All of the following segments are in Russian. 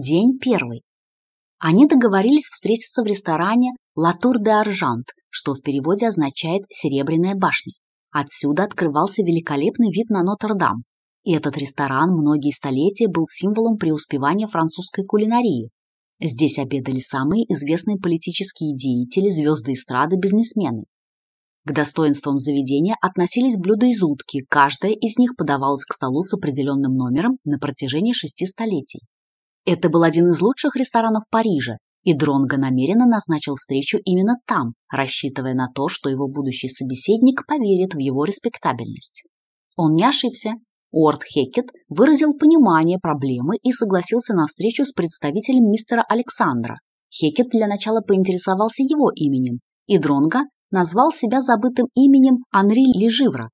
День первый. Они договорились встретиться в ресторане «Латур де Аржант», что в переводе означает «серебряная башня». Отсюда открывался великолепный вид на Нотр-Дам. И этот ресторан многие столетия был символом преуспевания французской кулинарии. Здесь обедали самые известные политические деятели, звезды эстрады, бизнесмены. К достоинствам заведения относились блюда из утки, каждая из них подавалась к столу с определенным номером на протяжении шести столетий. Это был один из лучших ресторанов Парижа, и Дронго намеренно назначил встречу именно там, рассчитывая на то, что его будущий собеседник поверит в его респектабельность. Он не ошибся. Уорд Хекет выразил понимание проблемы и согласился на встречу с представителем мистера Александра. Хекет для начала поинтересовался его именем, и Дронго назвал себя забытым именем Анри Леживра,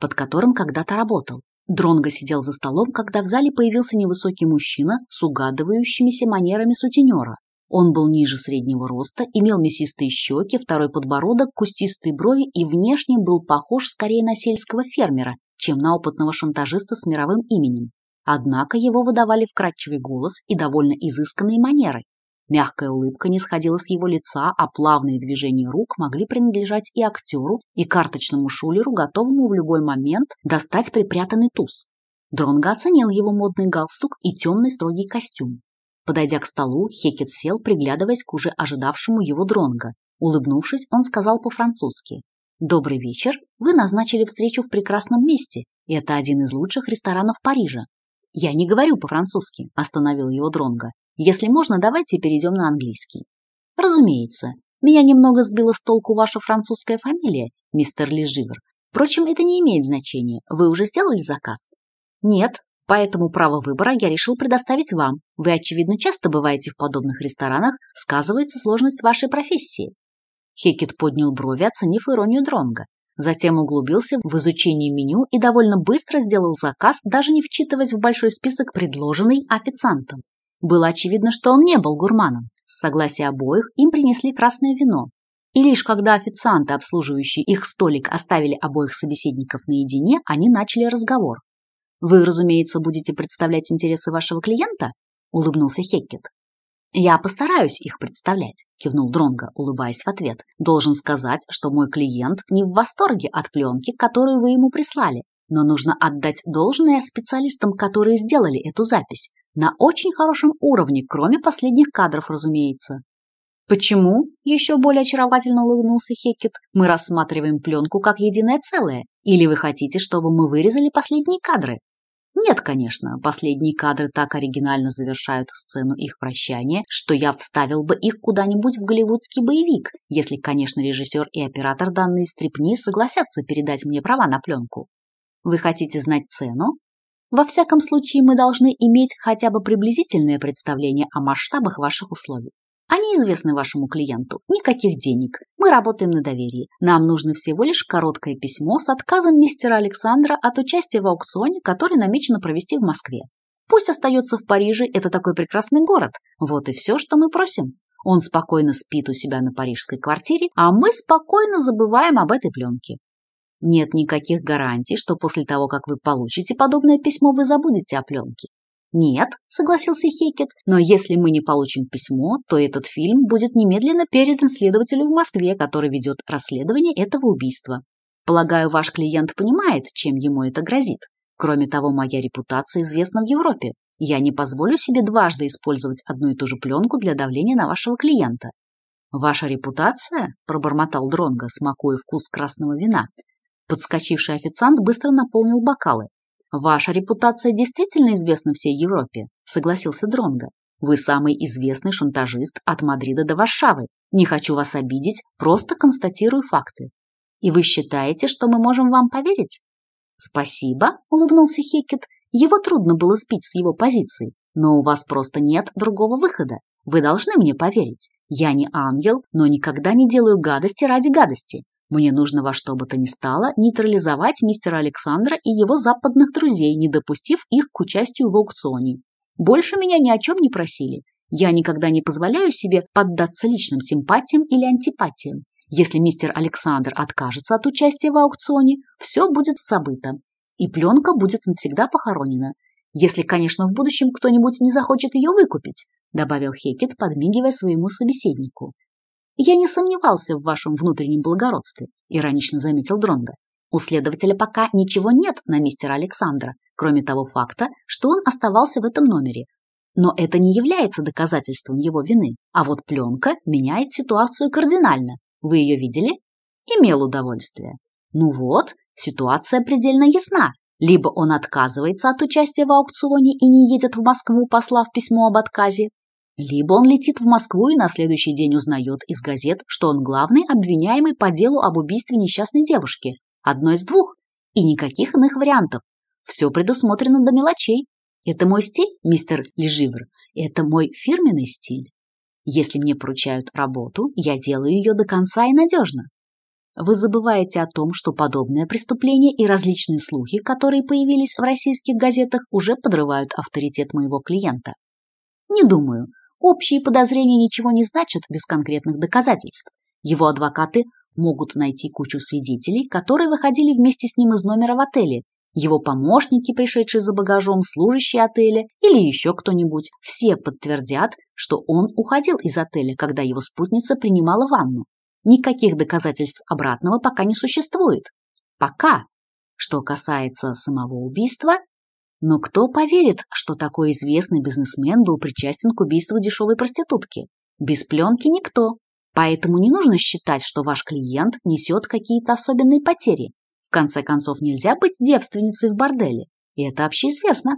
под которым когда-то работал. Дронго сидел за столом, когда в зале появился невысокий мужчина с угадывающимися манерами сутенера. Он был ниже среднего роста, имел мясистые щеки, второй подбородок, кустистые брови и внешне был похож скорее на сельского фермера, чем на опытного шантажиста с мировым именем. Однако его выдавали вкрадчивый голос и довольно изысканные манеры, Мягкая улыбка не сходила с его лица, а плавные движения рук могли принадлежать и актеру, и карточному шулеру, готовому в любой момент достать припрятанный туз. Дронго оценил его модный галстук и темный строгий костюм. Подойдя к столу, Хекет сел, приглядываясь к уже ожидавшему его Дронго. Улыбнувшись, он сказал по-французски. «Добрый вечер. Вы назначили встречу в прекрасном месте, и это один из лучших ресторанов Парижа. «Я не говорю по-французски», – остановил его Дронго. Если можно, давайте перейдем на английский. Разумеется, меня немного сбила с толку ваша французская фамилия, мистер Леживер. Впрочем, это не имеет значения. Вы уже сделали заказ? Нет, поэтому право выбора я решил предоставить вам. Вы, очевидно, часто бываете в подобных ресторанах, сказывается сложность вашей профессии. Хекет поднял брови, оценив иронию Дронга. Затем углубился в изучение меню и довольно быстро сделал заказ, даже не вчитываясь в большой список, предложенный официантом. Было очевидно, что он не был гурманом. С согласия обоих им принесли красное вино. И лишь когда официанты, обслуживающие их столик, оставили обоих собеседников наедине, они начали разговор. «Вы, разумеется, будете представлять интересы вашего клиента?» – улыбнулся Хеккет. «Я постараюсь их представлять», – кивнул Дронго, улыбаясь в ответ. «Должен сказать, что мой клиент не в восторге от пленки, которую вы ему прислали, но нужно отдать должное специалистам, которые сделали эту запись на очень хорошем уровне, кроме последних кадров, разумеется. Почему, еще более очаровательно улыбнулся Хекет, мы рассматриваем пленку как единое целое? Или вы хотите, чтобы мы вырезали последние кадры? Нет, конечно, последние кадры так оригинально завершают сцену их прощания, что я вставил бы их куда-нибудь в голливудский боевик, если, конечно, режиссер и оператор данной стрипни согласятся передать мне права на пленку. Вы хотите знать цену? Во всяком случае, мы должны иметь хотя бы приблизительное представление о масштабах ваших условий. Они известны вашему клиенту. Никаких денег. Мы работаем на доверии. Нам нужно всего лишь короткое письмо с отказом мистера Александра от участия в аукционе, который намечено провести в Москве. Пусть остается в Париже, это такой прекрасный город. Вот и все, что мы просим. Он спокойно спит у себя на парижской квартире, а мы спокойно забываем об этой пленке. Нет никаких гарантий, что после того, как вы получите подобное письмо, вы забудете о пленке. Нет, согласился Хекет, но если мы не получим письмо, то этот фильм будет немедленно передан следователю в Москве, который ведет расследование этого убийства. Полагаю, ваш клиент понимает, чем ему это грозит. Кроме того, моя репутация известна в Европе. Я не позволю себе дважды использовать одну и ту же пленку для давления на вашего клиента. Ваша репутация, пробормотал Дронго, смакуя вкус красного вина, Подскочивший официант быстро наполнил бокалы. «Ваша репутация действительно известна всей Европе», — согласился Дронго. «Вы самый известный шантажист от Мадрида до Варшавы. Не хочу вас обидеть, просто констатирую факты. И вы считаете, что мы можем вам поверить?» «Спасибо», — улыбнулся Хекет. «Его трудно было сбить с его позиции, но у вас просто нет другого выхода. Вы должны мне поверить. Я не ангел, но никогда не делаю гадости ради гадости. Мне нужно во что бы то ни стало нейтрализовать мистера Александра и его западных друзей, не допустив их к участию в аукционе. Больше меня ни о чем не просили. Я никогда не позволяю себе поддаться личным симпатиям или антипатиям. Если мистер Александр откажется от участия в аукционе, все будет забыто. И пленка будет навсегда похоронена. Если, конечно, в будущем кто-нибудь не захочет ее выкупить, добавил Хекет, подмигивая своему собеседнику. «Я не сомневался в вашем внутреннем благородстве», – иронично заметил Дронго. «У следователя пока ничего нет на мистера Александра, кроме того факта, что он оставался в этом номере. Но это не является доказательством его вины, а вот пленка меняет ситуацию кардинально. Вы ее видели?» «Имел удовольствие». «Ну вот, ситуация предельно ясна. Либо он отказывается от участия в аукционе и не едет в Москву, послав письмо об отказе, либо он летит в Москву и на следующий день узнает из газет, что он главный обвиняемый по делу об убийстве несчастной девушки. Одно из двух. И никаких иных вариантов. Все предусмотрено до мелочей. Это мой стиль, мистер Леживр. Это мой фирменный стиль. Если мне поручают работу, я делаю ее до конца и надежно. Вы забываете о том, что подобное преступление и различные слухи, которые появились в российских газетах, уже подрывают авторитет моего клиента. Не думаю, Общие подозрения ничего не значат без конкретных доказательств. Его адвокаты могут найти кучу свидетелей, которые выходили вместе с ним из номера в отеле, его помощники, пришедшие за багажом, служащие отеля или еще кто-нибудь, все подтвердят, что он уходил из отеля, когда его спутница принимала ванну. Никаких доказательств обратного пока не существует. Пока. Что касается самого убийства, но кто поверит, что такой известный бизнесмен был причастен к убийству дешевой проститутки? Без пленки никто. Поэтому не нужно считать, что ваш клиент несет какие-то особенные потери. В конце концов, нельзя быть девственницей в борделе. И это общеизвестно.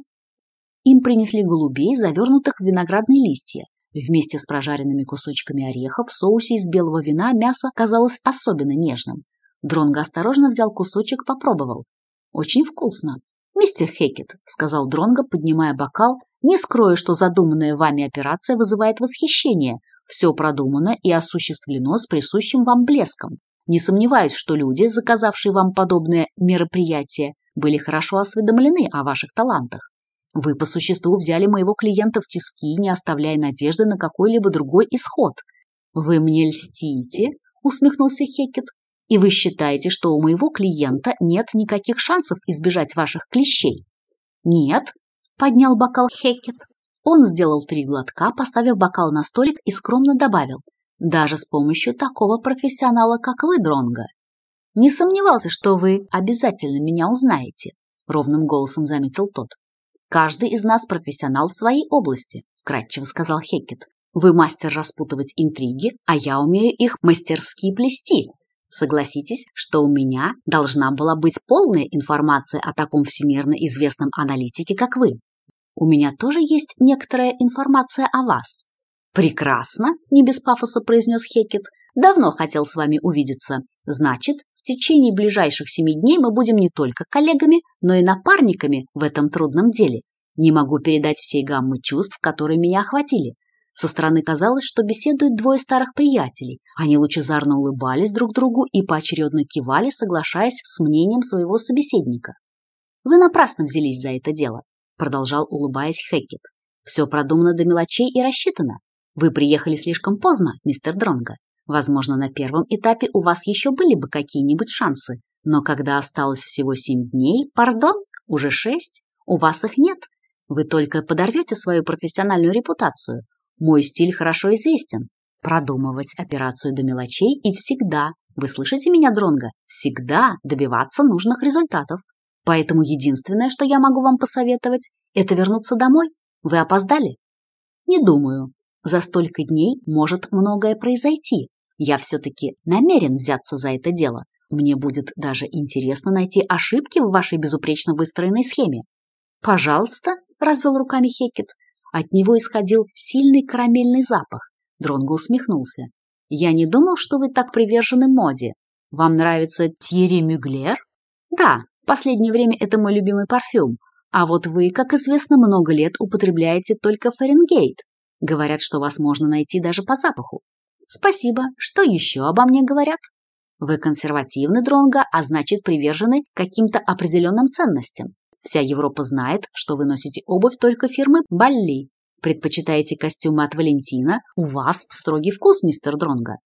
Им принесли голубей, завернутых в виноградные листья. Вместе с прожаренными кусочками орехов в соусе из белого вина мясо казалось особенно нежным. Дронго осторожно взял кусочек, попробовал. Очень вкусно. «Мистер Хекет», — сказал Дронго, поднимая бокал, «не скрою, что задуманная вами операция вызывает восхищение. Все продумано и осуществлено с присущим вам блеском. Не сомневаюсь, что люди, заказавшие вам подобное мероприятие, были хорошо осведомлены о ваших талантах. Вы по существу взяли моего клиента в тиски, не оставляя надежды на какой-либо другой исход. Вы мне льстите, усмехнулся Хекет и вы считаете, что у моего клиента нет никаких шансов избежать ваших клещей? Нет, поднял бокал Хекет. Он сделал три глотка, поставив бокал на столик и скромно добавил: даже с помощью такого профессионала, как вы, Дронга. Не сомневался, что вы обязательно меня узнаете, ровным голосом заметил тот. Каждый из нас профессионал в своей области, кратчево сказал Хекет. Вы мастер распутывать интриги, а я умею их мастерски плести. Согласитесь, что у меня должна была быть полная информация о таком всемирно известном аналитике, как вы. У меня тоже есть некоторая информация о вас. Прекрасно, не без пафоса произнес Хекет. Давно хотел с вами увидеться. Значит, в течение ближайших семи дней мы будем не только коллегами, но и напарниками в этом трудном деле. Не могу передать всей гаммы чувств, которые меня охватили. Со стороны казалось, что беседуют двое старых приятелей. Они лучезарно улыбались друг другу и поочередно кивали, соглашаясь с мнением своего собеседника. «Вы напрасно взялись за это дело», — продолжал, улыбаясь Хекет. «Все продумано до мелочей и рассчитано. Вы приехали слишком поздно, мистер Дронго. Возможно, на первом этапе у вас еще были бы какие-нибудь шансы, но когда осталось всего семь дней, пардон, уже шесть, у вас их нет. Вы только подорвете свою профессиональную репутацию, мой стиль хорошо известен. Продумывать операцию до мелочей и всегда, вы слышите меня, Дронго, всегда добиваться нужных результатов. Поэтому единственное, что я могу вам посоветовать, это вернуться домой. Вы опоздали? Не думаю. За столько дней может многое произойти. Я все-таки намерен взяться за это дело. Мне будет даже интересно найти ошибки в вашей безупречно выстроенной схеме. Пожалуйста, развел руками Хекет, от него исходил сильный карамельный запах. Дронго усмехнулся. «Я не думал, что вы так привержены моде. Вам нравится Тьерри Мюглер?» «Да, в последнее время это мой любимый парфюм. А вот вы, как известно, много лет употребляете только Фаренгейт. Говорят, что вас можно найти даже по запаху. Спасибо. Что еще обо мне говорят?» «Вы консервативны, Дронго, а значит, привержены каким-то определенным ценностям. Вся Европа знает, что вы носите обувь только фирмы Балли. Предпочитаете костюмы от Валентина? У вас строгий вкус, мистер Дронга.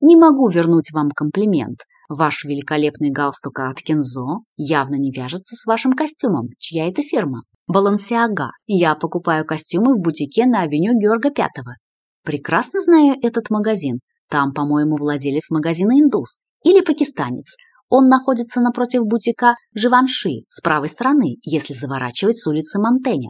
Не могу вернуть вам комплимент. Ваш великолепный галстук от Кензо явно не вяжется с вашим костюмом. Чья это фирма? Балансиага. Я покупаю костюмы в бутике на авеню Георга Пятого. Прекрасно знаю этот магазин. Там, по-моему, владелец магазина индус или пакистанец. Он находится напротив бутика «Живанши» с правой стороны, если заворачивать с улицы Монтеня.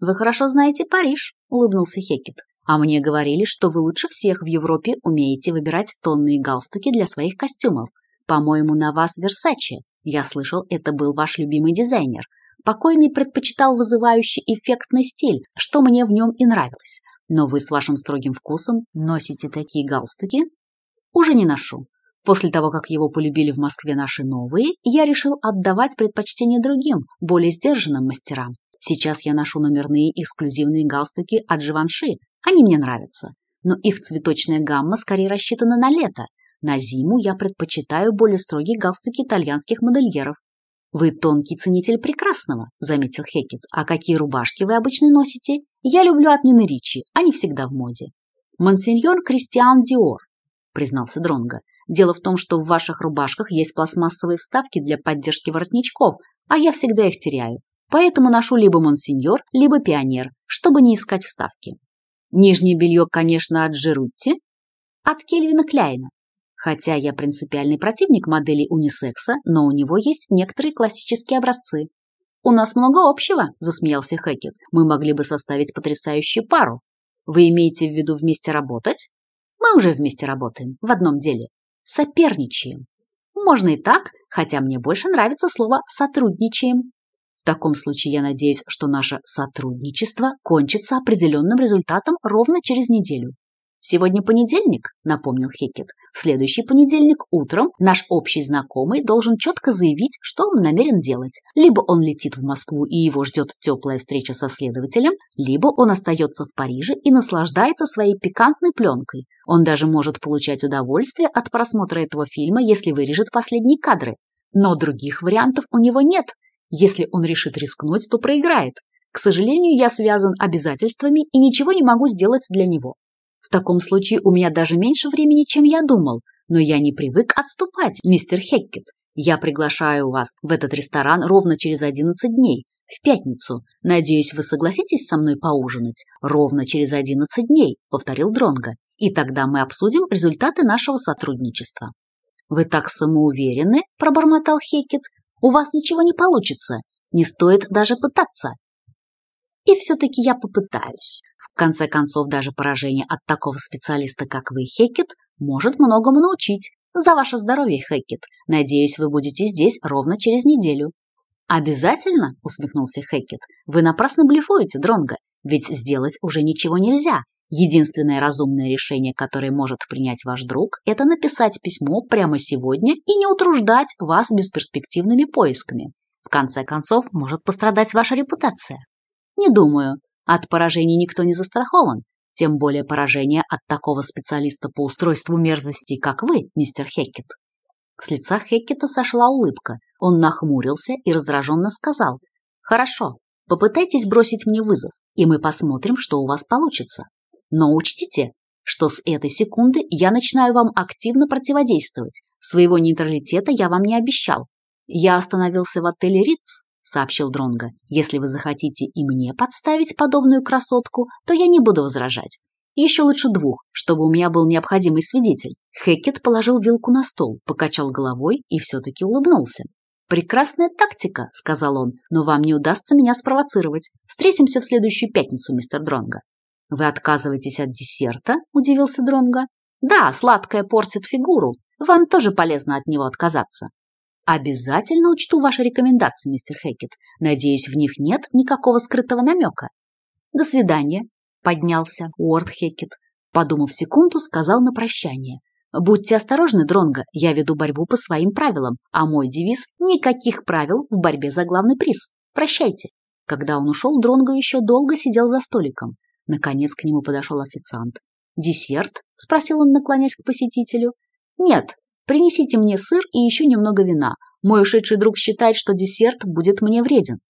«Вы хорошо знаете Париж», – улыбнулся Хекет. «А мне говорили, что вы лучше всех в Европе умеете выбирать тонные галстуки для своих костюмов. По-моему, на вас Версачи. Я слышал, это был ваш любимый дизайнер. Покойный предпочитал вызывающий эффектный стиль, что мне в нем и нравилось. Но вы с вашим строгим вкусом носите такие галстуки?» «Уже не ношу. После того, как его полюбили в Москве наши новые, я решил отдавать предпочтение другим, более сдержанным мастерам. Сейчас я ношу номерные эксклюзивные галстуки от Живанши. Они мне нравятся. Но их цветочная гамма скорее рассчитана на лето. На зиму я предпочитаю более строгие галстуки итальянских модельеров. «Вы тонкий ценитель прекрасного», – заметил Хекет. «А какие рубашки вы обычно носите? Я люблю от Нины Ричи, они всегда в моде». «Монсеньор Кристиан Диор», – признался Дронго. Дело в том, что в ваших рубашках есть пластмассовые вставки для поддержки воротничков, а я всегда их теряю. Поэтому ношу либо монсеньор, либо пионер, чтобы не искать вставки. Нижнее белье, конечно, от Жирутти, от Кельвина Кляйна. Хотя я принципиальный противник моделей унисекса, но у него есть некоторые классические образцы. «У нас много общего», – засмеялся Хэкет. «Мы могли бы составить потрясающую пару. Вы имеете в виду вместе работать?» «Мы уже вместе работаем, в одном деле соперничаем. Можно и так, хотя мне больше нравится слово «сотрудничаем». В таком случае я надеюсь, что наше сотрудничество кончится определенным результатом ровно через неделю. «Сегодня понедельник», — напомнил Хекет. Следующий понедельник утром наш общий знакомый должен четко заявить, что он намерен делать. Либо он летит в Москву и его ждет теплая встреча со следователем, либо он остается в Париже и наслаждается своей пикантной пленкой. Он даже может получать удовольствие от просмотра этого фильма, если вырежет последние кадры. Но других вариантов у него нет. Если он решит рискнуть, то проиграет. К сожалению, я связан обязательствами и ничего не могу сделать для него. В таком случае у меня даже меньше времени, чем я думал. Но я не привык отступать, мистер Хеккет. Я приглашаю вас в этот ресторан ровно через 11 дней, в пятницу. Надеюсь, вы согласитесь со мной поужинать ровно через 11 дней, повторил Дронго, И тогда мы обсудим результаты нашего сотрудничества. Вы так самоуверены, пробормотал Хеккет. У вас ничего не получится. Не стоит даже пытаться. И все-таки я попытаюсь. В конце концов, даже поражение от такого специалиста, как вы, Хекет, может многому научить. За ваше здоровье, Хекет. Надеюсь, вы будете здесь ровно через неделю. Обязательно, усмехнулся Хекет. Вы напрасно блефуете, Дронга, ведь сделать уже ничего нельзя. Единственное разумное решение, которое может принять ваш друг, это написать письмо прямо сегодня и не утруждать вас бесперспективными поисками. В конце концов, может пострадать ваша репутация. Не думаю. От поражений никто не застрахован. Тем более поражение от такого специалиста по устройству мерзости, как вы, мистер Хеккет. С лица Хеккета сошла улыбка. Он нахмурился и раздраженно сказал. «Хорошо, попытайтесь бросить мне вызов, и мы посмотрим, что у вас получится. Но учтите, что с этой секунды я начинаю вам активно противодействовать. Своего нейтралитета я вам не обещал. Я остановился в отеле Риц сообщил Дронго. «Если вы захотите и мне подставить подобную красотку, то я не буду возражать. Еще лучше двух, чтобы у меня был необходимый свидетель». Хекет положил вилку на стол, покачал головой и все-таки улыбнулся. «Прекрасная тактика», — сказал он, — «но вам не удастся меня спровоцировать. Встретимся в следующую пятницу, мистер Дронго». «Вы отказываетесь от десерта?» — удивился Дронго. «Да, сладкое портит фигуру. Вам тоже полезно от него отказаться». Обязательно учту ваши рекомендации, мистер Хекет. Надеюсь, в них нет никакого скрытого намека. До свидания, поднялся Уорд Хекет. Подумав секунду, сказал на прощание. Будьте осторожны, Дронго, я веду борьбу по своим правилам, а мой девиз – никаких правил в борьбе за главный приз. Прощайте. Когда он ушел, Дронго еще долго сидел за столиком. Наконец к нему подошел официант. «Десерт?» – спросил он, наклонясь к посетителю. «Нет, Принесите мне сыр и еще немного вина. Мой ушедший друг считает, что десерт будет мне вреден.